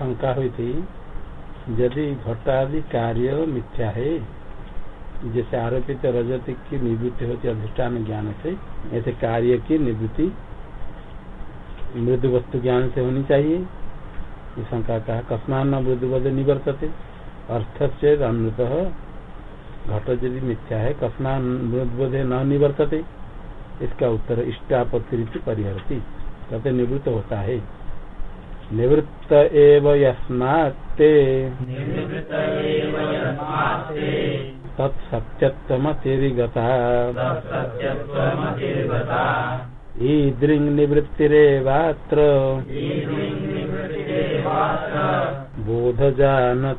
शंका हुई थी यदि घटादि कार्य मिथ्या है, जैसे आरोपित रजत की निवृत्ति होती अधिष्ठान ज्ञान से, ऐसे कार्य की निवृत्ति मृदु वस्तु ज्ञान से होनी चाहिए। ये शंका कहा कस्मान न मृदुवध निवर्तते। अर्थ से अमृत घट यदि मिथ्या है कस्मान मृदुवध न निवर्तते। इसका उत्तर इष्टापत्ति परिहरती। कहते निवृत्त होता है। निवृत्त एव यस्मात्ते। तत्सत्यत्वमतिरिगता। ईदृङ् निवृत्तिरेवात्र। बोधजानत्वभासनम्।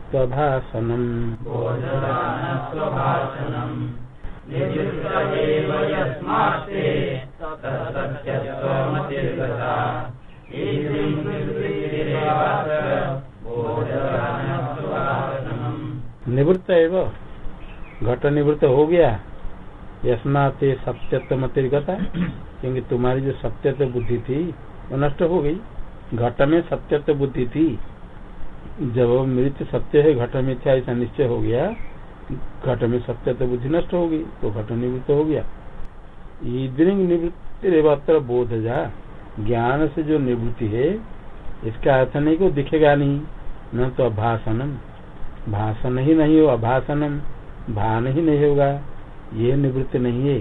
निवृत्त एवं। घट निवृत्त हो गया। यस्मात सत्यत्व मतिर्गता क्योंकि तुम्हारी जो सत्यत्व बुद्धि थी, वो नष्ट हो गई। घट में सत्यत्व बुद्धि थी। जब मृत सत्य है, घट में था ऐसा निश्चय हो गया, घट में सत्यत्व बुद्धि नष्ट हो गई तो घट निवृत्त हो गया। ईदृंग निवृत्ति रेवात्र बोध जा। ज्ञान से जो निवृत्ति है इसका अर्थ नहीं को दिखेगा नहीं। न तो अभाषणम भाषण ही नहीं हो अभाषणम भान ही नहीं होगा। ये निवृत्ति नहीं है।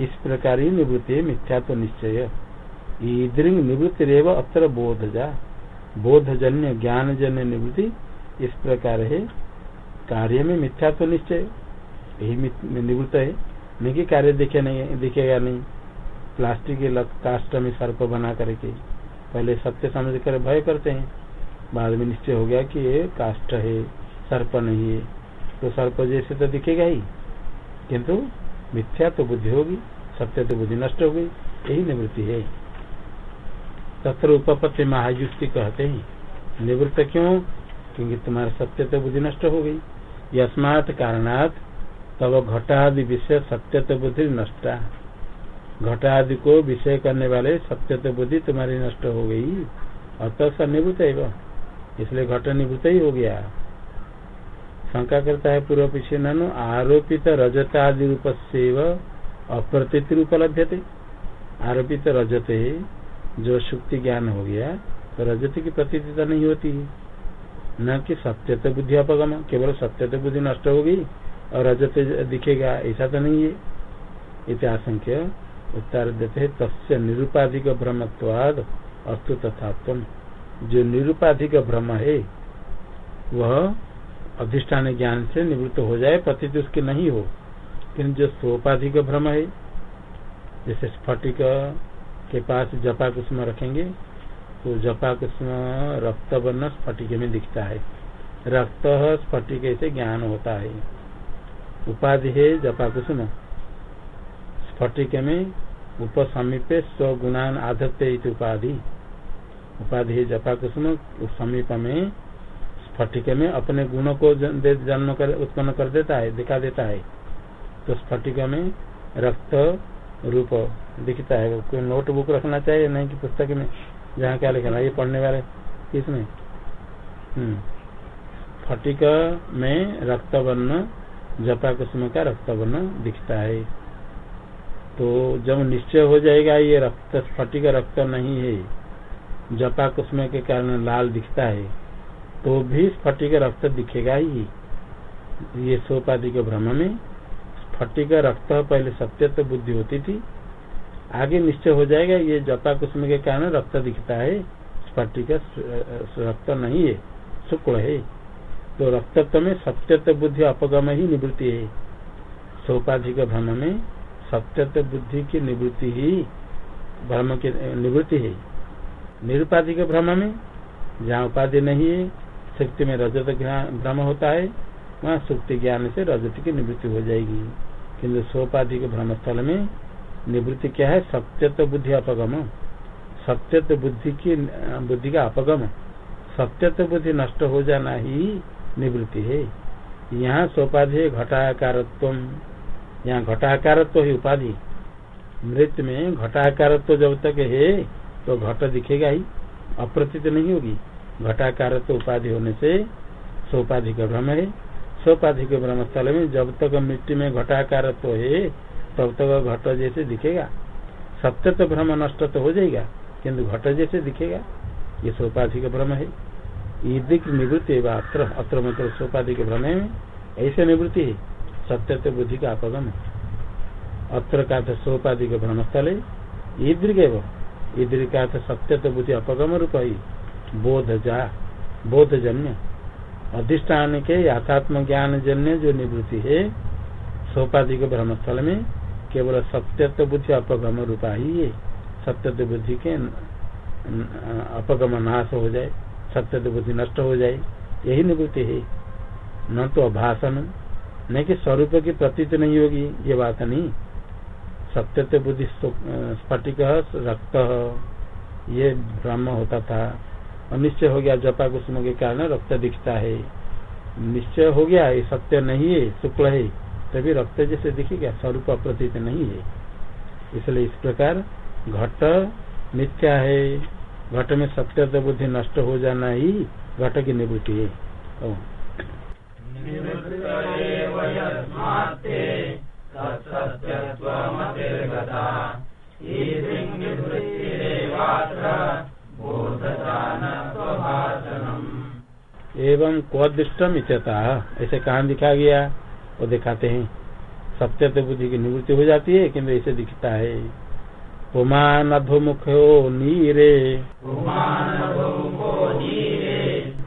इस प्रकार ही निवृत्ति है, मिथ्या तो निश्चय। ईदृंग निवृत्ति रेव अत्र बोध जा बोधजन्य ज्ञान जन्य निवृत्ति इस प्रकार है। कार्य में मिथ्या तो निश्चय। यही निवृत्त है। नहीं कार्य दिखे नहीं, दिखेगा नहीं। प्लास्टिक के काष्ट में सर्प बना करके। पहले सत्य समझ कर भय करते हैं। बाद में निश्चय हो गया कि ये काष्ट है, सर्प नहीं है। तो सर्प जैसे तो दिखेगा ही। किंतु मिथ्या तो बुद्धि होगी, सत्य तो बुद्धि नष्ट हो गई, यही निवृत्ति है। तत्र उपपत्ति महायुक्ति कहते हैं। निवृत्त क्यों? क्योंकि तुम्हारा सत्य तो बुद्धि नष्ट हो गई। यस्मात कारणात तब घटादि विषय सत्य तो बुद्धि नष्टा। घटादि को विषय करने वाले सत्य तो बुद्धि तुम्हारी नष्ट हो गई। अतः निवृत्त है इसलिए घट निभूत ही हो गया। शंका करता है पूर्व पीछे ननु, आरोपित रजतादि रूप से अप्रतीत उपलब्ध थे आरोपित रजत, जो शुक्ति ज्ञान हो गया तो रजत की प्रतीतता नहीं होती। न कि सत्य तो बुद्धि अपगम, केवल सत्य तो बुद्धि नष्ट होगी और रजत दिखेगा, ऐसा तो नहीं है। इतिहासंख्य उत्तर देते है, तस्य निरुपाधिक भ्रमत्वाद अस्तु तथा जो निरुपाधिक भ्रम है, वह अधिष्ठान ज्ञान से निवृत्त हो जाए प्रतीत उसके नहीं हो। किन्तु जो सोपाधिक भ्रम है, जैसे स्फटिक के पास जपा कुसुम रखेंगे तो जपा कुसुम रक्त वर्ण स्फटिक में दिखता है। रक्त स्फटिक से ज्ञान होता है। उपाधि है जपा कुसुम। स्फटिक में उपसमीपे स्वगुणान आधत्य उपाधि। उपाधि जपा कुसुम समीप में स्फटिक में अपने गुणों को जन्म कर उत्पन्न कर देता है, दिखा देता है। तो स्फटिक में रक्त रूप दिखता है। कोई नोटबुक रखना चाहिए, नहीं कि पुस्तक में, जहाँ क्या लिखना ये पढ़ने वाले किसमें हम्म। फटिक में रक्त वर्ण जपा कुसुम का रक्त वर्ण दिखता है। तो जब निश्चय हो जाएगा, ये रक्त, स्फटिक रक्त नहीं है। जपा कुसुम के कारण लाल दिखता है तो भी स्फटिक रक्त दिखेगा ही। ये सोपाधि के भ्रम में स्फटिक रक्त पहले सत्य तो बुद्धि होती थी। आगे निश्चय हो जाएगा, ये जपा कुसुम के कारण रक्त दिखता है। स्फटिक रक्त नहीं है, शुक्ल है। तो रक्तत्व में सत्यत्व बुद्धि अपगम ही निवृत्ति है। सोपाधि के भ्रम में सत्यत्व बुद्धि की निवृत्ति ही भ्रम की निवृत्ति है। निरुपाधिक भ्रम में जहाँ उपाधि नहीं है शक्ति में रजत भ्रम होता है, वहाँ सुक्ति ज्ञान से रजत की निवृत्ति हो जाएगी। किन्तु सोपाधि के भ्रम स्थल में निवृत्ति क्या है? सत्यत्व बुद्धि अपगम। सत्यत्व बुद्धि की, बुद्धि का अपगम। सत्यत्व बुद्धि नष्ट हो जाना ही निवृत्ति है। यहाँ सोपाधि घटाकारत्व यहाँ घटाकारत्व ही उपाधि। मृत में घटाकारत्व जब तक है तो घट दिखेगा ही, अप्रतीत नहीं होगी। घटाकार तो उपाधि होने से सोपाधि का भ्रम है। सोपाधि के भ्रम स्थल में जब तक मिट्टी में घटाकार तो है, तब तक घट जैसे दिखेगा। सत्य तो भ्रम नष्ट तो हो जाएगा किन्तु घट जैसे दिखेगा। ये सोपाधि का भ्रम है। ईदिक निवृत्ति अत्र अत्र मतलब सोपाधि के भ्रम में ऐसे निवृत्ति है। सत्य तो बुद्धि का अपगम अत्र का अर्थ सोपाधि के भ्रम स्थल है ईदृग ईदृग का सत्य तो बुद्धि अपगम रूप ही। बोध जा बोध जन्य अधिष्ठान के यथात्म ज्ञान जन्य जो निवृत्ति है सोपाधि के भ्रम स्थल में केवल सत्यत्व बुद्धि अपगम रूपा ही है। सत्यत्व बुद्धि के अपगम नाश हो जाए सत्यत्व बुद्धि नष्ट हो जाए, यही निवृत्ति है। न तो अभाषण नहीं कि स्वरूप की प्रतीत नहीं होगी, ये बात नहीं। सत्यत्व बुद्धि स्फटिक रक्त। ये ब्रह्म होता था। और निश्चय हो गया, जपा कुसुम के कारण रक्त दिखता है। निश्चय हो गया, ये सत्य नहीं है, शुक्ल है। तभी रक्त जैसे दिखेगा स्वरूप अप्रतीत नहीं है। इसलिए इस प्रकार घट मिथ्या है। घट में सत्य बुद्धि नष्ट हो जाना ही घट की निवृत्ति है। एवं क्वदृष्टम इत्यता ऐसे कहा दिखा गया? वो दिखाते हैं। सत्य तो बुद्धि की निवृत्ति हो जाती है किन्तु ऐसे दिखता है। पुमान अधोमुखो नीरे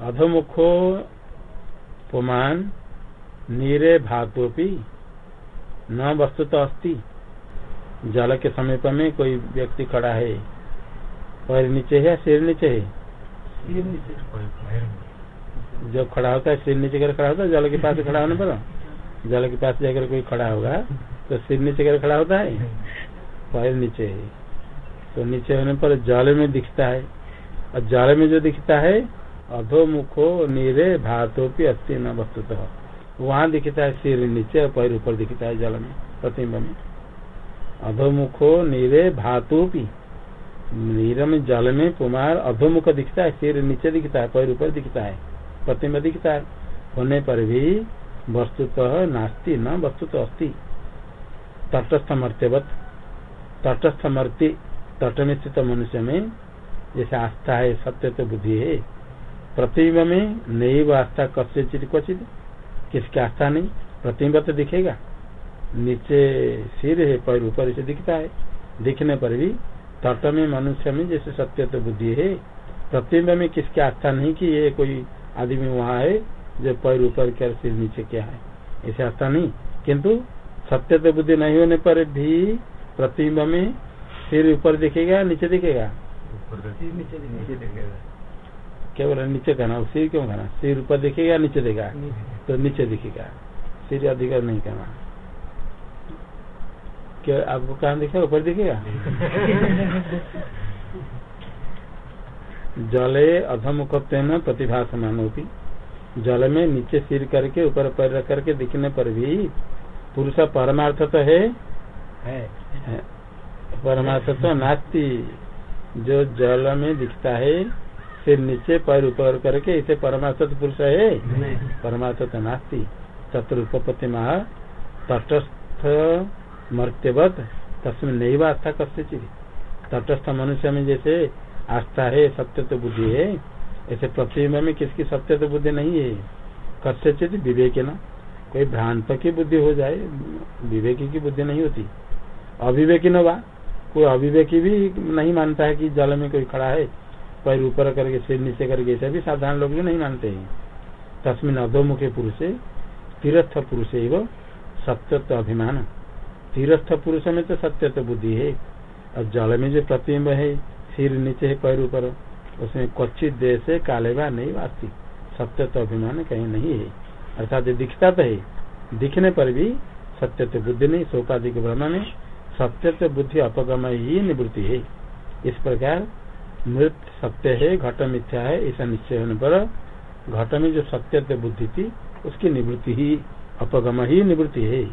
अधोमुखो पुमान नीरे भातोपी न वस्तु तो अस्थि जल के समीप में कोई व्यक्ति खड़ा है। पैर नीचे है सिर नीचे है? जो खड़ा होता है सिर नीचे कर खड़ा होता है जल के पास खड़ा होने पर? जल के पास जाकर कोई खड़ा होगा तो सिर नीचे कर खड़ा होता है? पैर नीचे है। तो नीचे होने पर जल में दिखता है। और जल में जो दिखता है अधोमुखो नीरे भातोपी अस्थि न वस्तुतः। वहाँ दिखता है सिर नीचे और पैर ऊपर दिखता है जल में, प्रतिम्ब में। अधोमुखो नीरे भातोपी नीर में जल में कुमार अधोमुख दिखता है, सिर नीचे दिखता है, पैर ऊपर दिखता है, प्रतिम्ब दिखता है। होने पर भी वस्तुतः नास्ती, न वस्तुतः अस्थि तटस्थ मर्त्यवत तटस्थ मर्ति तट में स्थित मनुष्य में, जैसे आस्था है, सत्य तो बुद्धि है। प्रतिबिंब में नई आस्था कस्य चित क्वचित। किसकी आस्था नहीं? प्रतिबिंब तो दिखेगा। नीचे सिर है पैर ऊपर से दिखता है। दिखने पर भी तट में मनुष्य में जैसे सत्य तो बुद्धि है। प्रतिबिंब में किसकी आस्था नहीं कि ये कोई आदमी वहाँ है जो पैर ऊपर क्या सिर नीचे क्या है। ऐसे आस्था नहीं। किंतु सत्य तो बुद्धि नहीं होने पर भी प्रतिबिंब में सिर ऊपर दिखेगा। नीचे दिखेगा। केवल नीचे कहना सिर क्यों कहना? सिर ऊपर दिखेगा नीचे देगा? तो नीचे दिखेगा। सिर अधिकार नहीं कहना। क्या आपको कहा दिखेगा? ऊपर दिखेगा? जले अधमुखत्व प्रतिभासमान होती जल में नीचे सिर करके ऊपर पैर रख करके दिखने पर भी पुरुष परमार्थ तो है, है। परमार्थ तो नास्ती। जो जल में दिखता है सिर नीचे पैर ऊपर करके इसे परमार्थ पुरुष है। परमार्थ तो नास्ती। चतुरुपति महा तटस्थ मर्त्यवत। तस्में नहीं आस्था कस्य चीज़ तटस्थ मनुष्य में जैसे आस्था है सत्य तो बुद्धि है ऐसे प्रतिबिंब में किसकी सत्य तो बुद्धि नहीं है? कस्य चित विवेक न। कोई भ्रांत की बुद्धि हो जाए विवेकी की बुद्धि नहीं होती। अविवेकी न कोई अविवेकी भी नहीं मानता है कि जल में कोई खड़ा है। पैर ऊपर करके, सिर नीचे करके, ऐसे भी साधारण लोग भी नहीं मानते हैं। तस्मिन अधोमुखे पुरुष तीर्थ पुरुष एवं सत्यत्व अभिमान। तीर्थ पुरुष में तो सत्यत्व बुद्धि है। और जल में जो प्रतिबिंब है, सिर नीचे है, पैर ऊपर, उसमें क्वचित देश है काले बा नहीं वास्ती। सत्य तो अभिमान कहीं नहीं है। अर्थात दिखता तो है, दिखने पर भी सत्य तो बुद्धि नहीं ब्रह्म में सत्य तो बुद्धि अपगम ही निवृत्ति है। इस प्रकार मृत सत्य है घट मिथ्या है ऐसा निश्चय होने पर घट में जो सत्य बुद्धि थी उसकी निवृत्ति ही अपगम ही निवृत्ति है।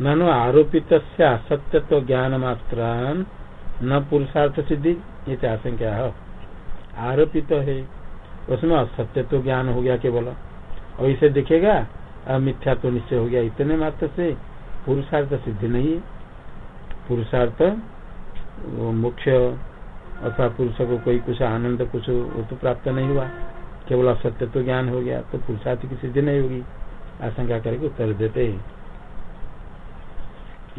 ननु आरोपित असत्यत्व ज्ञान मात्र न पुरुषार्थ सिद्धि ये आशंका है आरोपित है। उसमें असत्य तो ज्ञान हो गया केवल। और इसे दिखेगा मिथ्या तो निश्चय हो गया। इतने मात्र से पुरुषार्थ सिद्धि नहीं है। पुरुषार्थ मुख्य अथवा पुरुष को कोई कुछ आनंद, कुछ वो तो प्राप्त नहीं हुआ। केवल असत्य तो ज्ञान हो गया तो पुरुषार्थ की सिद्धि नहीं होगी। आशंका करके उत्तर देते हैं।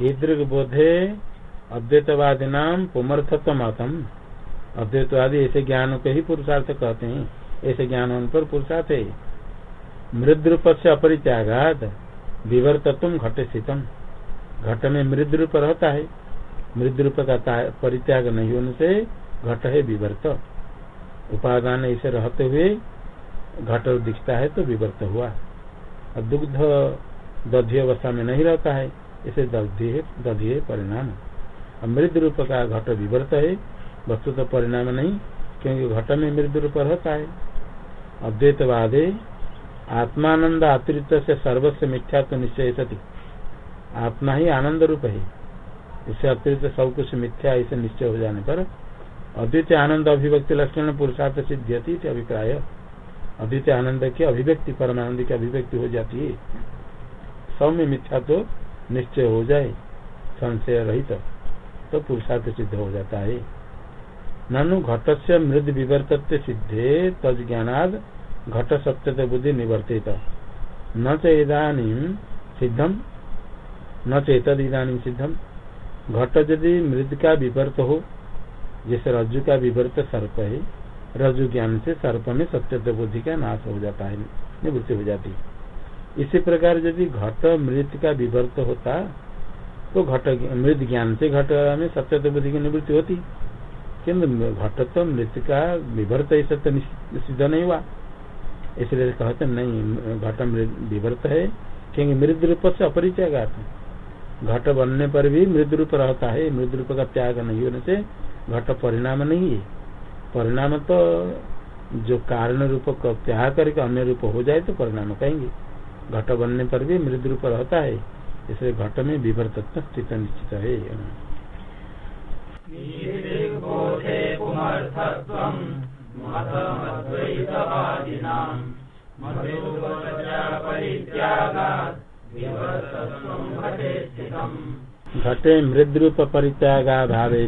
ईदृग बोधे अद्वैतवादी नाम पुमर्थत्व मतम अद्वैतवादी ऐसे ज्ञान को ही पुरुषार्थ कहते हैं। ऐसे ज्ञान उन पर पुरुषार्थ है। मृद रूप से अपरित्यागात विवर्तत्व घट स्थितम घट में मृद रूप रहता है। मृद रूप का परित्याग नहीं होने से घट है विवर्त। उपादान ऐसे रहते हुए घट दिखता है तो विवर्त हुआ। और दुग्ध दधी अवस्था में नहीं रहता है, इसे दधी परिणाम। मृद रूप का घट विवर्त है वस्तु तो परिणाम नहीं, क्योंकि घट में मृद रूप रहता है। अद्वैतवादे आत्मानंद अतिरिक्त से सर्वस्व मिथ्या तो निश्चय सती। आत्मा ही आनंद रूप है। इससे अतिरिक्त सब कुछ मिथ्या ऐसे निश्चय हो जाने पर अद्वितीय आनंद अभिव्यक्ति लक्षण पुरुषार्थ सिद्धि अभिप्राय। अद्वितीय आनंद की अभिव्यक्ति, परमानंद की अभिव्यक्ति हो जाती है। में मिथ्या तो निश्चय हो जाए, संशय रहित तो पुरुषार्थ सिद्ध हो जाता है। ननु घट से मृद विवर्तत्व सिद्धे तज ज्ञानाद घट सत्य बुद्धि निवर्तित। न चेदानी सिद्धम न चेतद इधानी सिद्धम घट यदि मृद का विवर्त हो, जैसे रज्जु का विवर्त सर्प है रज्जु ज्ञान से सर्प में सत्य बुद्धि का नाश हो जाता है, निवृत्ति हो जाती इसी प्रकार यदि घट मृत का विवर्त होता तो घट मृत ज्ञान से घट में सत्य बुद्धि की निवृत्ति होती। किन्तु घट तो मृत का विवर्त तो सिद्ध नहीं हुआ। इसलिए कहते नहीं, घट विवर्त है, क्योंकि मृद रूप से अपरिचय घट बनने पर भी मृद रूप रहता है मृद रूप का त्याग नहीं होने से घट परिणाम नहीं है। परिणाम तो जो कारण रूप का त्याग करके अन्य रूप हो जाए तो परिणाम कहेंगे। घट बनने पर भी मृद रूप रहता है। इसलिए घट में विवर्तत्व स्थित निश्चित है। घटे मृद रूप परित्यागा भावे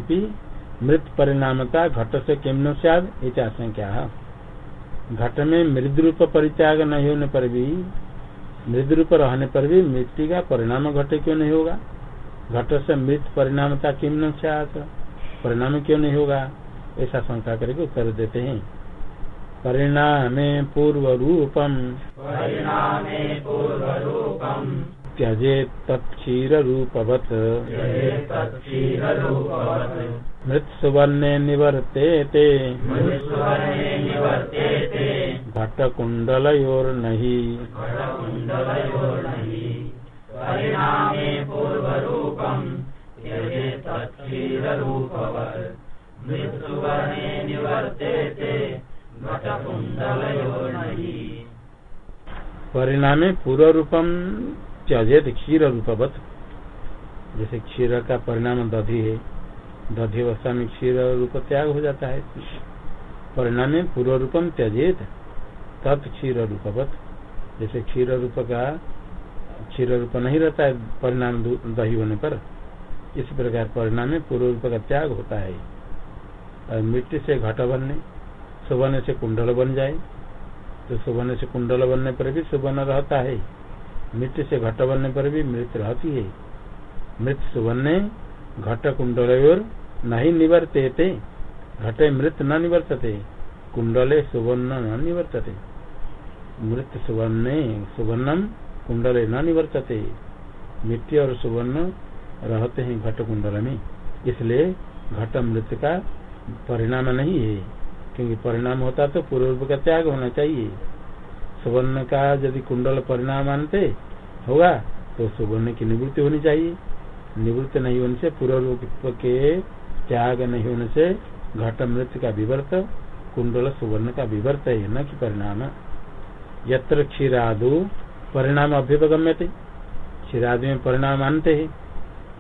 मृत परिणामता घट से किम न सद आशंका घट में मृद रूप परित्याग नहीं होने पर भी, मृद रूप रहने पर भी मृत्यु का परिणाम घटे क्यों नहीं होगा? घट से मृत परिणामता किम न परिणाम क्यों नहीं होगा? ऐसा शंका करके उत्तर देते हैं। परिणामे पूर्व रूपम त्यजे तत्क्षीर रूपवत मृत्सुवर्णे निवर्तेते घटकुण्डलयोर्नहि। परिणामे पूर्व रूपम त्यजेत क्षीर रूपवत। जैसे क्षीर का परिणाम दधि है, दधि अवस्था में क्षीर रूप त्याग हो जाता है। परिणाम पूर्व रूपम त्यजेत तत् क्षीर रूपवत। जैसे क्षीर रूप का, क्षीर रूप नहीं रहता है, परिणाम दही होने पर, इस प्रकार परिणाम में पूर्व रूप का त्याग होता है। और मिट्टी से घट बनने सुवर्ण से कुंडल बन जाए। तो सुवर्ण से कुंडल बनने पर भी सुवर्ण रहता है। मिट्टी से घट बनने पर भी मृत रहती है। मृत सुवर्ण घट कुंडल नहीं निवर्ते घटे मृत न निवर्तते, कुंडले सुवर्ण न निवर्तते। मृत सुवर्ण सुवर्णम कुंडले न निवर्तते। मिट्टी और सुवर्ण रहते हैं घट कुंडल में। इसलिए घट मृत का परिणाम नहीं है। क्योंकि परिणाम होता तो पूर्व का त्याग होना चाहिए। सुवर्ण का यदि कुंडल परिणाम मानते होगा तो सुवर्ण की निवृत्ति होनी चाहिए। निवृत्ति नहीं होने से पूर्व रूप के त्याग नहीं होने से घट मृत्यु का विवर्त, कुंडल सुवर्ण का विवर्त है, न कि परिणाम। यत्र क्षीरादु परिणाम अभ्युपगम्य थे क्षीरादि में परिणाम मानते है।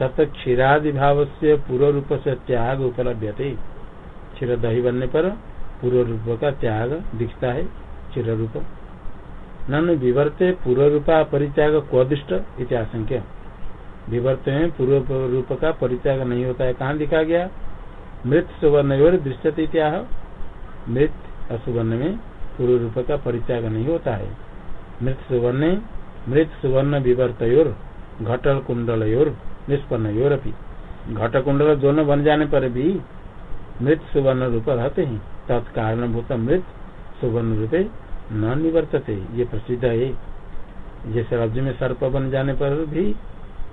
तक क्षीरादि भाव से पूर्व रूप से त्याग उपलब्ध थे क्षीर दही बनने पर पूर्व रूप का त्याग दिखता है क्षीर रूप नन विवर्ते पूर्व रूपा परित्याग क्वदिष्ट इतिहासंख्य विवर्त में पूर्व रूप का परित्याग नहीं होता है। कहाँ दिखा गया? मृत सुवर्ण और दृश्यते इत्याह मृत असुवर्ण में पूर्व रूप का परित्याग नहीं होता है। मृत सुवर्ण मृत सुवर्ण विवर्त घटल कुंडल निष्पन्न योरपी घट कुंडल दोनों बन जाने पर भी मृत सुवर्ण रूप रहते हैं। तत्कारण भूत मृत सुवर्ण रूपे न निवर्तते ये प्रसिद्ध है। जैसे रज्जु में सर्प बन जाने पर भी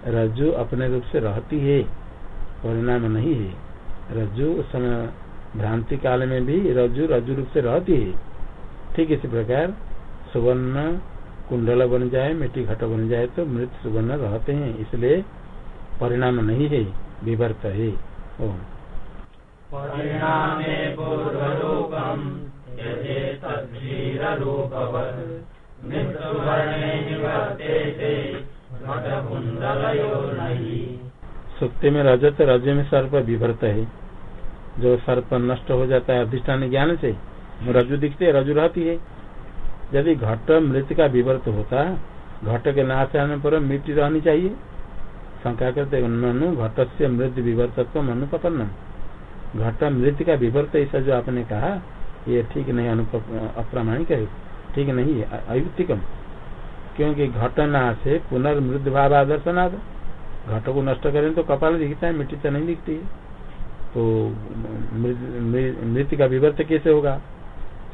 रज्जु अपने रूप से रहती है, परिणाम नहीं है। रज्जु उस समय भ्रांति काल में भी रज्जु रज्जु रूप से रहती है। ठीक इसी प्रकार सुवर्ण कुंडल बन जाए, मिट्टी घट बन जाए तो मृत सुवर्ण रहते हैं, इसलिए परिणाम नहीं है, विवर्त है। सुक्ति में रजत रज में सर्प विभर्त है। जो सर्प नष्ट हो जाता है अधिष्ठान ज्ञान से रजु दिखते है रजु रहती है। यदि घट मृत का विवर्त होता, घट के नाश आने पर मिट्टी रहनी चाहिए। शंका करते मनु घट से मृत विवर्तत्व अनुपन्न घट मृत का विवर्त ऐसा जो आपने कहा ये ठीक नहीं अनुप अप्रामाणिक है, ठीक नहीं है अयुक्तिकम। क्योंकि घटना से पुनर्मृद भाव आदर्शनाद घट को नष्ट करें तो कपाल दिखता है, मिट्टी तो नहीं दिखती तो मृत्यु का विवर्त कैसे होगा?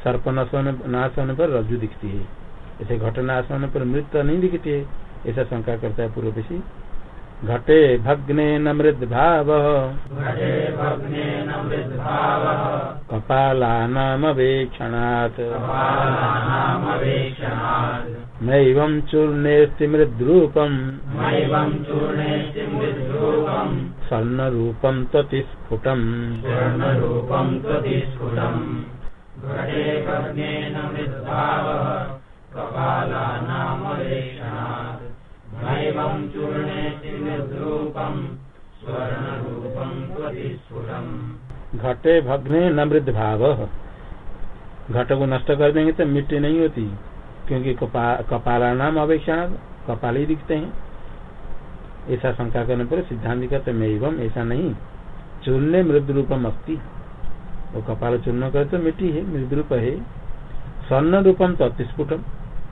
सर्प नाश होने पर रज्जु दिखती है। ऐसे घट नाश होने पर मृत्यु नहीं दिखती है, ऐसा शंका करता है पूर्व पेशी घटे भग्ने न मृद भाव कपालानामवेक्षणात्। नैवं चूर्णेऽस्ति मृद्रूपम्। स्वर्णरूपं त्वतिस्फुटम्। कपालानामवेक्षणात् घटे भग्ने न मृद भाव। घट को नष्ट कर देंगे तो मिट्टी नहीं होती, क्योंकि कपाला नाम अपेक्षा कपाल ही दिखते हैं। ऐसा शंका करने पर सिद्धांत कहते मैं एवं ऐसा नहीं। चूर्ण मृद रूपम अस्ति। वो कपाल चूर्ण करे तो मिट्टी है, मृद रूप है। स्वर्ण रूपम तो अतिस्फुटम,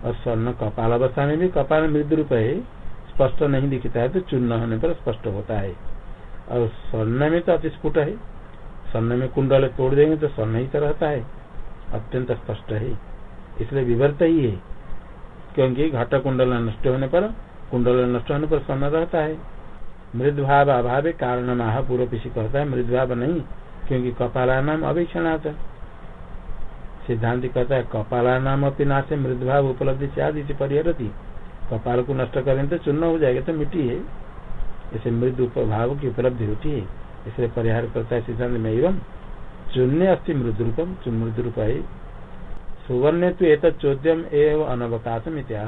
और स्वर्ण कपाल अवस्था में भी कपाल मृद रूप है। स्पष्ट नहीं दिखता है तो चूर्ण होने पर स्पष्ट होता है। और स्वर्ण में तो अतिस्फुट है। स्वर्ण में कुंडल तोड़ देंगे तो स्वर्ण ही तो रहता है। अत्यंत स्पष्ट है। इसलिए विवर्त ही है, क्योंकि घाटा कुंडल नष्ट होने पर, कुंडल नष्ट होने पर स्वर्ण रहता है। मृद भाव अभाव कारण माह पूर्व पीछे कहता है मृद भाव नहीं, क्योंकि कपाला नाम अवेक्षण आता सिद्धांत कहता है कपाला नाम अपनी नाश मृद भाव उपलब्धि से आदि से परिहरती। कपाल को नष्ट करें तो चूर्ण हो जाएगा तो मिट्टी है। इसे मृद भाव की उपलब्धि होती है। इसलिए परिहार करता है सिद्धांत में, एवं चून्य अस्थि मृद रूपम मृद रूप है। सुवर्ण तो एक चौद्यम एवं अनवकाशम इत्या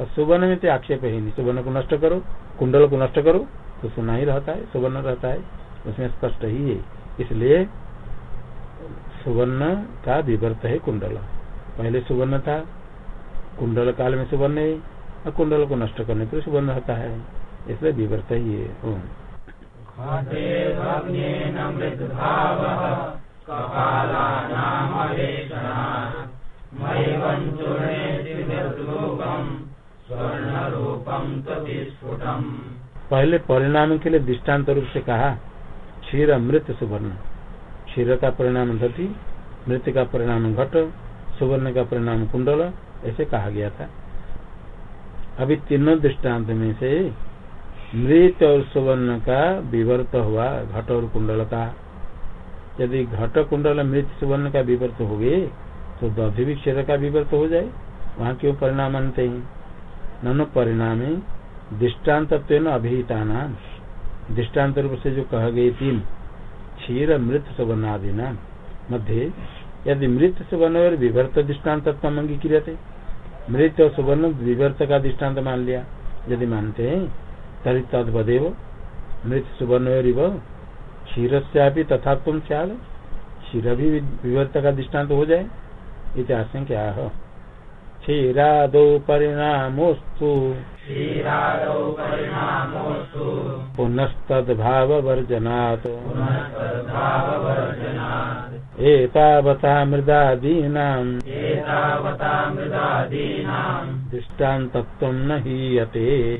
और सुवर्ण में तो आक्षेप है नहीं। सुवर्ण को नष्ट करो, कुंडल को नष्ट करो तो सुना ही रहता है, सुवर्ण रहता है। उसमें स्पष्ट ही है। इसलिए सुवर्ण का विवर्त है कुंडल। पहले सुवर्ण था, कुंडल काल में सुवर्ण है, और कुंडल को नष्ट करने पर सुवर्ण रहता है। इसलिए विवर्त ही है। पहले परिणाम के लिए दृष्टांत रूप से कहा, क्षीर, मृत, सुवर्ण। क्षीर का परिणाम दधि मृत का परिणाम घट, सुवर्ण का परिणाम कुंडल, ऐसे कहा गया था। अभी तीनों दृष्टांत में से मृत और सुवर्ण का विवर्त हुआ घट और कुंडल का यदि घट, कुंडल मृत सुवर्ण का विवर्त हो गए तो दधि भी का विवर्त हो जाए। वहाँ क्यों परिणाम मानते हैं? ननो परिणाम दृष्टांत अभिहिता नाम दृष्टांत रूप से जो कह गए तीन क्षीर मृत सुवर्ण आदि नाम मध्य यदि मृत सुवर्ण और विवर्त दृष्टांत अंगीक्रिय मृत और सुवर्ण विवर्त का दृष्टांत मान लिया। यदि मानते हैं तरी तदवदेव मृत सुवर्ण क्षीर से तथा तुम ख्याल क्षीर भी विवर्त का दृष्टांत हो जाए इतिहास क्या है क्षीरादौ परिणामोऽस्तु पुनस्तद्भाववर्जनात्। एतावता मृदादीनाम्। दृष्टान्तत्वं न हीयते।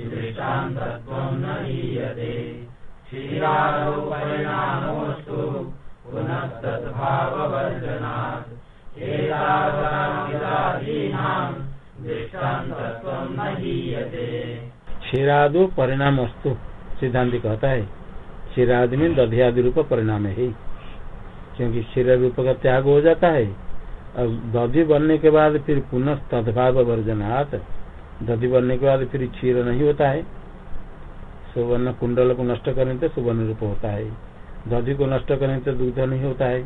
क्षीरादो परिणाम अस्तु सिद्धांत कहता है। क्षीरादि में दधियादि रूप परिणाम है। क्योंकि क्षीर रूप का त्याग हो जाता है। अब दधि बनने के बाद फिर पुनः तदभाव वर्जनात्। दधि बनने के बाद फिर क्षीर नहीं होता है। सुवर्ण कुंडल को नष्ट करने से सुवर्ण रूप होता है। दधि को नष्ट करने से दूध नहीं होता है,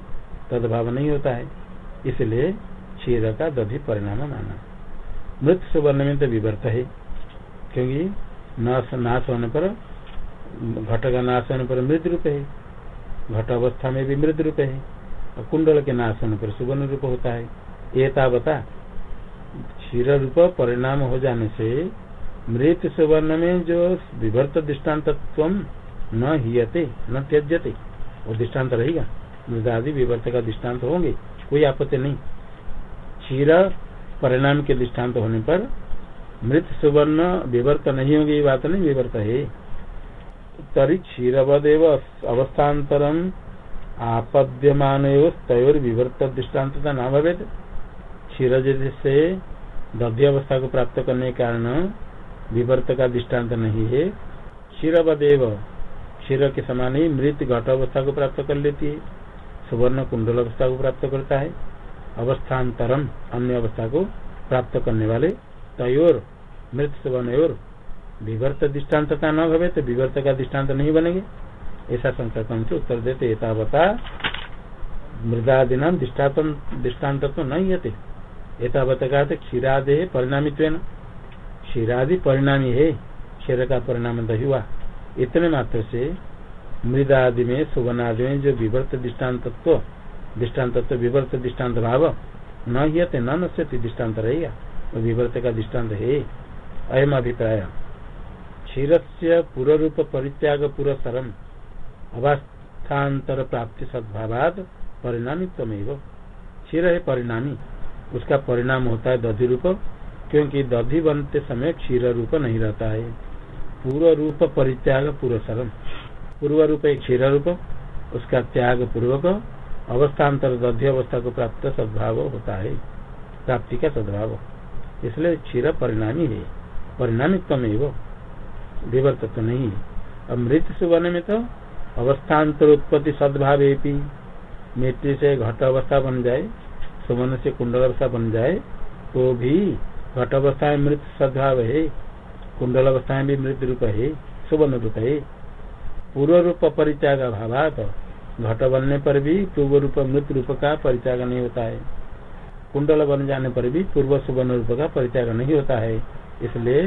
तदभाव नहीं होता है। इसलिए क्षीर का दधि परिणाम माना। मृत सुवर्ण में तो विवर्त है, क्योंकि नाश नाश होने पर, घट का नाश होने पर मृत रूप है। घट अवस्था में भी मृत रूप है। और कुंडल के नाश होने पर सुवर्ण रूप होता है। ये बता क्षीर रूप परिणाम हो जाने से मृत सुवर्ण में जो विवर्त दृष्टांत न हियते, न त्यजते, वो दृष्टांत रहेगा। मृदादि विवर्त का दृष्टांत होंगे, कोई आपत्ति नहीं। क्षीर परिणाम के दृष्टांत होने पर मृत सुवर्ण विवर्त नहीं होगी, ये बात नहीं विवर्त है। तरी क्षीरवदेव अवस्थान्तरम आपद्यमान तयोर विवर्त दृष्टांत भवे क्षीर से दध्य अवस्था को प्राप्त करने के कारण विवर्त का दृष्टांत नहीं है। क्षीरवदेव क्षीर के समान ही मृत घट अवस्था को प्राप्त कर लेती है। सुवर्ण कुंडल अवस्था को प्राप्त करता है। अवस्थान्तरम अन्य अवस्था को प्राप्त करने वाले तयोर, मृत सुवर्ण विवर्त दृष्टान्तता न भवे तो विवर्त का दृष्टांत नहीं बनेंगे। ऐसा संकल्प से उत्तर देते एतावता मृदादीना दृष्टांत तो नहीं होते एतावत का क्षीरादे परिणामित्व क्षीरादि परिणामी है, क्षीर का परिणाम दही हुआ। इतने मात्र से मृदा आदि में सुवन आदि में जो विवर्त दृष्टांत दृष्टांत विवर्त दृष्टांत भाव, न ही न नश्यति, दृष्टांत रहेगा वो विवर्त का दृष्टांत है। अयम अभिप्राय। क्षीर से पूर्व रूप परित्याग पुरस्सरम अवस्थान्तर प्राप्ति सद्भावाद परिणामित्व क्षीर है परिणामी। उसका परिणाम होता है दधि रूप, क्योंकि दधि बनते समय क्षीर रूप नहीं रहता है। पूर्व रूप परित्याग पुरस्सरम पूर्व रूप एक क्षीर रूप, उसका त्याग पूर्वक अवस्थान्तर दध्य अवस्था को प्राप्त सद्भाव होता है। प्राप्ति का सद्भाव। इसलिए क्षीर परिणामी है। परिणामित्व विवर्त तो नहीं अब मृत सुवर्ण में तो अवस्थान्तर उत्पत्ति सद्भाव मिट्टी से घट अवस्था बन जाए सुवर्ण से कुंडल अवस्था बन जाए तो भी घट अवस्था में मृत सद्भाव है, कुंडल अवस्था में भी मृत रूप है सुवर्ण रूप है। पूर्व रूप परित्याग अभाव घट बनने पर भी पूर्व रूप मृत रूप का परित्याग नहीं होता है। कुंडल बन जाने पर भी पूर्व सुवर्ण रूप का परित्याग नहीं होता है, इसलिए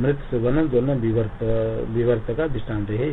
मृत सुवर्ण दोनों विवर्त का दृष्टांत है।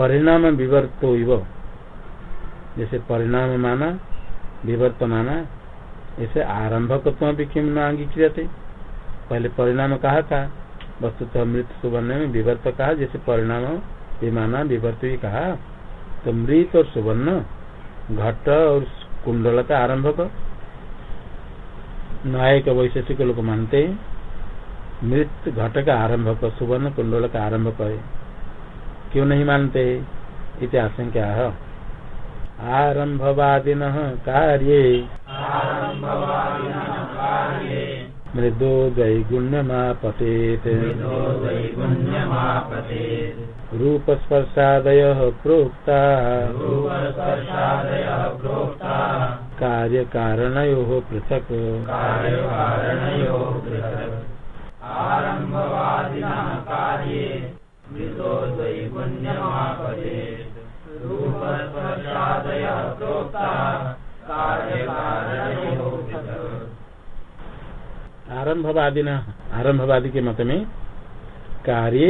परिणाम विवर्तो इव। जैसे परिणाम माना, विवर्त माना, ऐसे आरंभकत्व भी किम नांगीक्रियते पहले परिणाम कहा था, वस्तुतः मृत सुवर्ण में विवर्त कहा, जैसे परिणाम विमाना विवर्त भी कहा तो मृत और सुवर्ण, घट और कुंडल का आरंभक। न्यायिक वैशेषिक लोग मानते हैं, मृत, घट का आरंभक, सुवर्ण, कुंडल का आरंभक है। क्यों नहीं मानते? इति आशंका। है आरंभवादिन कार्ये। मृदो दैगुण्यमापतेत् रूपस्पर्शादय प्रोक्ता। कार्य कार्यकारणयो पृथक्। आरंभवादी न आरंभवादी के मत में कार्य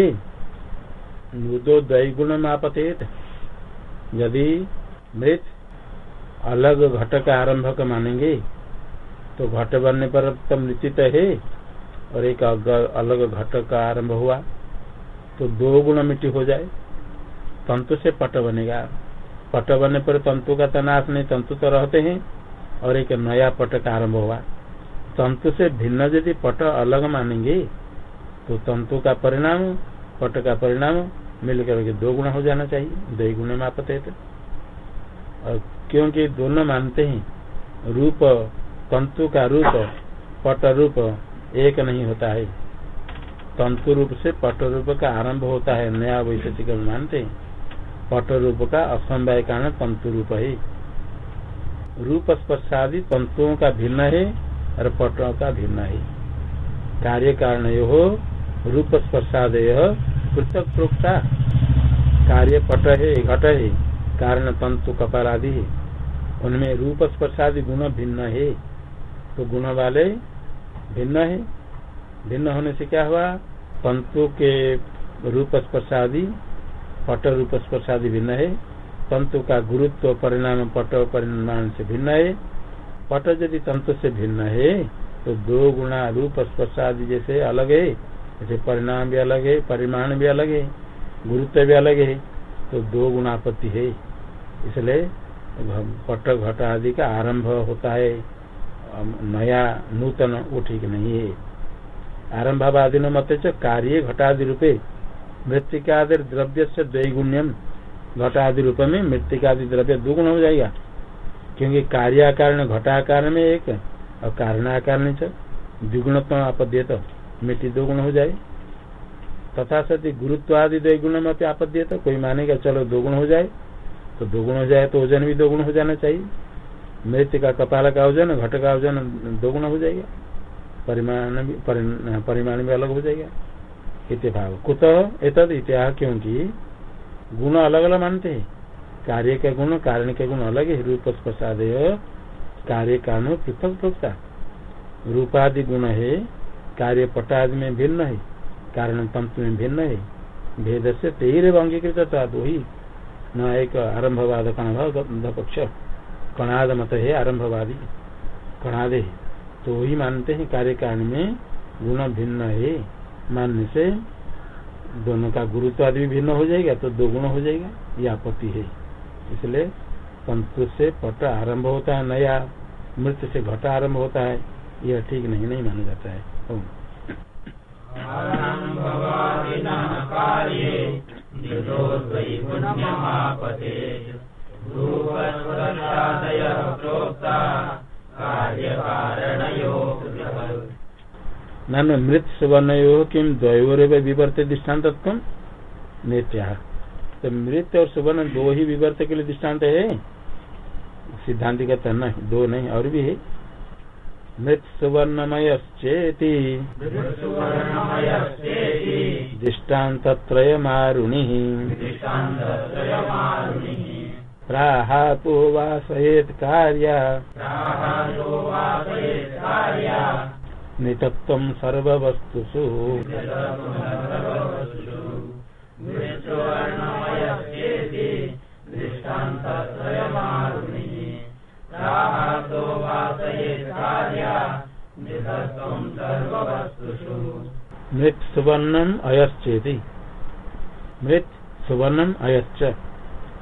मृदो दैगुण मापतेत यदि मृत अलग घट का आरंभक मानेंगे तो घट बनने पर तो मृत्यु है, और एक अलग घट का आरंभ हुआ। तो दो गुण मिट्टी हो जाए, तंतु से पट बनेगा। पट बनने पर तंतु का तनाश नहीं, तंतु तो रहते हैं, और एक नया पट का आरंभ हुआ तंतु से भिन्न यदि पट अलग मानेंगे तो तंतु का परिणाम, पट का परिणाम मिलकर के दो गुना हो जाना चाहिए दो गुण में आपते तो। और क्योंकि दोनों मानते हैं, रूप, तंतु का रूप, पट रूप, एक नहीं होता है। तंतु रूप से पट रूप का आरंभ होता है, नया वैशेषिक मानते हैं। पट रूप का असमवाय कारण तंतु रूप है। रूप स्पर्शादि तंतुओं का भिन्न है और पटों का भिन्न है। कार्य कारण यो रूप स्पर्शादय पृथक प्रोक्ता। कार्य पट है, घट है, कारण तंतु कपाल आदि है। उनमें रूप स्पर्शादि गुण भिन्न है। तो गुण वाले भिन्न है। भिन्न होने से क्या हुआ? तंतु के रूप स्पर्शादि, पट रूप स्पर्शादि भिन्न है। तंतु का गुरुत्व, परिणाम, पट परिणाम से भिन्न है। पट यदि तंतु से भिन्न है तो दो गुणा रूप स्पर्शादि जैसे अलग है। जैसे परिणाम भी अलग है, परिमाण भी अलग है, गुरुत्व भी अलग है तो दो गुणापत्ति है। इसलिए पट घट आदि का आरंभ होता है। नया नूतन वो ठीक नहीं है। आरंभवादी मत कार्य घटादि रूपे मृतिकादि द्रव्य से द्वैगुण्यम घटादि रूप में मृतिकादि द्रव्य दुगुण हो जाएगा क्योंकि कार्याकार घटाकार में एक, और कारणाकार में द्विगुण आपद्य तो मिट्टी दो गुण हो जाए तथा सती गुरुत्व आदि दो गुण में आपद्य तो कोई मानेगा चलो दोगुण हो जाए तो दोगुण हो जाए तो वज़न भी दोगुण हो जाना चाहिए। मृत्यु का कपाल का वज़न घट का वज़न दोगुण हो जाएगा परिमाण परिमाण भी अलग हो जाएगा। इतने भाव कुत एतद इतिहास क्योंकि गुण अलग अलग मानते हैं। कार्य के गुण, कारण के गुण अलग है। रूप प्रसाद कार्य कारण पृथक प्रोक्ता रूपादि गुण है। कार्य पटादि में भिन्न है। कारण तंत्र में भिन्न है। भेद से तेरह अंगीकृत दो ही। न एक आरंभवाद कण पक्ष। कणाद मत है, आरंभवादी। कणाद है। तो वही मानते हैं कार्य कारण में गुण भिन्न है। मानने से दोनों का गुरुत्व आदि भिन्न हो जाएगा तो दो गुण हो जाएगा। ये आपत्ति है। इसलिए तंतु से पट आरंभ होता है, नया मृत्यु से घट आरंभ होता है। यह ठीक नहीं नहीं माना जाता है। नन मृत सुवर्ण किम द्वयोर विवर्त दृष्टांत नित्या। तो मृत और सुवर्ण दो ही विवर्त के लिए दृष्टांत है? सिद्धांत का नहीं दो नहीं और भी है। मृत सुवर्णमयश्चेति दृष्टान्तत्रयमारुणिः। प्राहातो वासयेत् कार्य नितत्वं सर्ववस्तुषु। मृत सुवर्णम अयश्चेति। मृत सुवर्णम अयश्च।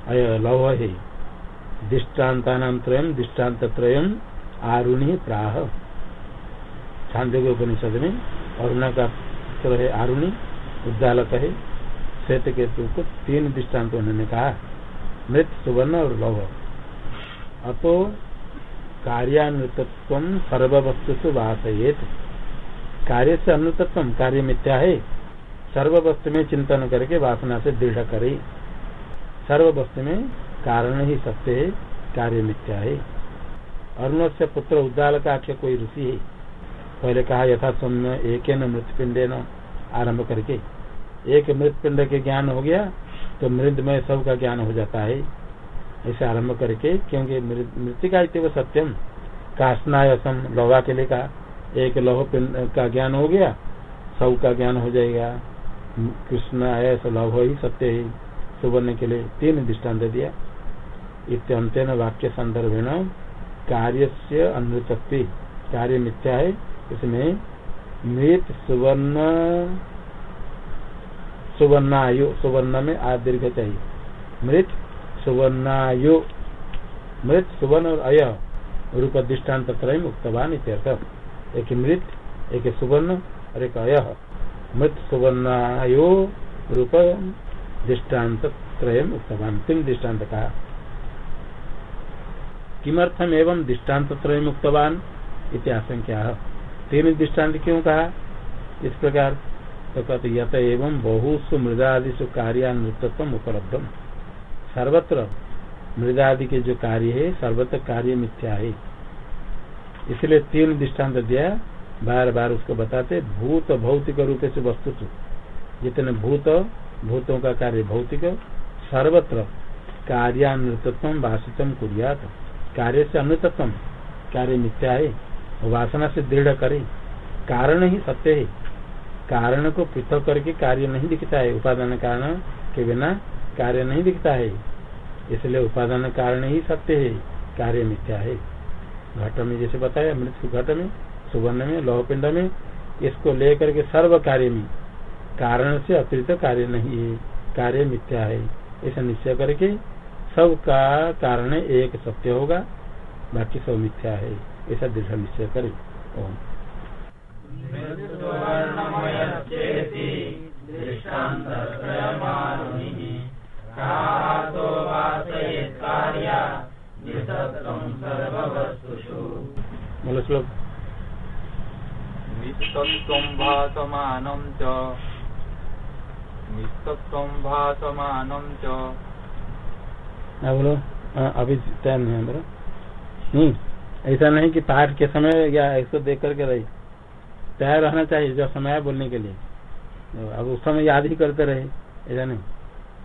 अय लव है दृष्टान्तानाम त्रयम दृष्टांत त्रयम आरुणि प्राह। छांदोग्य उपनिषद में अरुणा का पुत्र है आरुणि उद्दालक है श्वेत को तीन दृष्टांत उन्होंने कहा, मृत, सुवर्ण और लव अतो कार्यान्वितत्व सर्ववस्तु वासयेत। कार्य से अनुतत्व कार्य मिथ्या है। सर्व वस्तु में चिंतन करके वासना से दृढ़ करे। सर्व वस्तु में कारण ही सत्य है कार्य मिथ्या है अरुण से पुत्र उद्दाल का आख्य कोई ऋषि है? पहले कहा यथा सौम्य एक मृतपिंडे न आरंभ करके। एक मृतपिंड के ज्ञान हो गया तो मृदमय सब का ज्ञान हो जाता है। ऐसे आरंभ करके, क्योंकि मृतिका इतव सत्यम। काशनायसम लोहा के लिए कहा, एक लौह पिंड का ज्ञान हो गया, सब का ज्ञान हो जाएगा। कृष्ण आया ऐसा लौह ही सत्य ही। सुवर्ण के लिए तीन दृष्टांत दिया। इत्यंतन वाक्य संदर्भ कार्य से अनृतत्व कार्य मिथ्या है, इसमें मृत सुवर्ण, सुवर्णायु, सुवर्ण में आ दीर्घ चाहिए। मृत सुवर्णायु, मृत सुवर्ण और अय रूप दृष्टांत त्रय मुक्तवान इत्यर्थ। एक मृत, एक सुवर्ण और एक अय। मृत सुवर्णायो रूप दृष्टांत त्रय मुक्तवान तीन दृष्टांत कहा किमर्थम एवं दृष्टांत त्रय मुक्तवान इत्याशंख्या तीन दृष्टांत क्यों कहा इस प्रकार तो कहते यत एवं बहुसु मृदादिशु कार्यान्वितत्व उपलब्धम। सर्वत्र मृदादि के जो कार्य है, सर्वत्र कार्य मिथ्या है इसलिए तीन दृष्टांत दिया, बार बार उसको बताते, भूत भौतिक रूप से वस्तु जितने भूत भूतों का कार्य भौतिक सर्वत्र कार्यान्वितत्व वासितम कुरियात। कार्य से अनुतत्व, कार्य मिथ्या है, वासना से दृढ़ करे। कारण ही सत्य है। कारण को पृथक करके कार्य नहीं दिखता है। उपादान कारण के बिना कार्य नहीं दिखता है। इसलिए उपादान कारण ही सत्य है, कार्य मिथ्या है। घट में जैसे बताया, मृत्यु घट में, सुवर्ण में लौह पिंड में, इसको लेकर के सर्व कार्य में कारण से अतिरिक्त कार्य नहीं है कार्य मिथ्या है। ऐसा निश्चय करके सब का कारण एक सत्य होगा बाकी सब मिथ्या है। ऐसा दृढ़ निश्चय करे। ओम। बोलो श्लोक निस्तत्वं भासमानं च बोलो अभी टाइम नहीं है नहीं ऐसा नहीं कि पाठ के समय या ऐसा देख करके रही। तैयार रहना चाहिए जो समय है बोलने के लिए। अब उस समय याद ही करते रहे, ऐसा नहीं।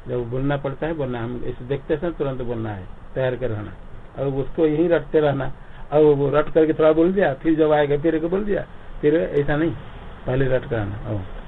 जब बोलना पड़ता है, बोलना हम इसे देखते समय तुरंत बोलना है, तैयार कर रहना। अब उसको यही रटते रहना। अब वो रट करके थोड़ा बोल दिया, फिर जब आएगा, फिर बोल दिया, फिर ऐसा नहीं। पहले रट कराना पूर्णस्य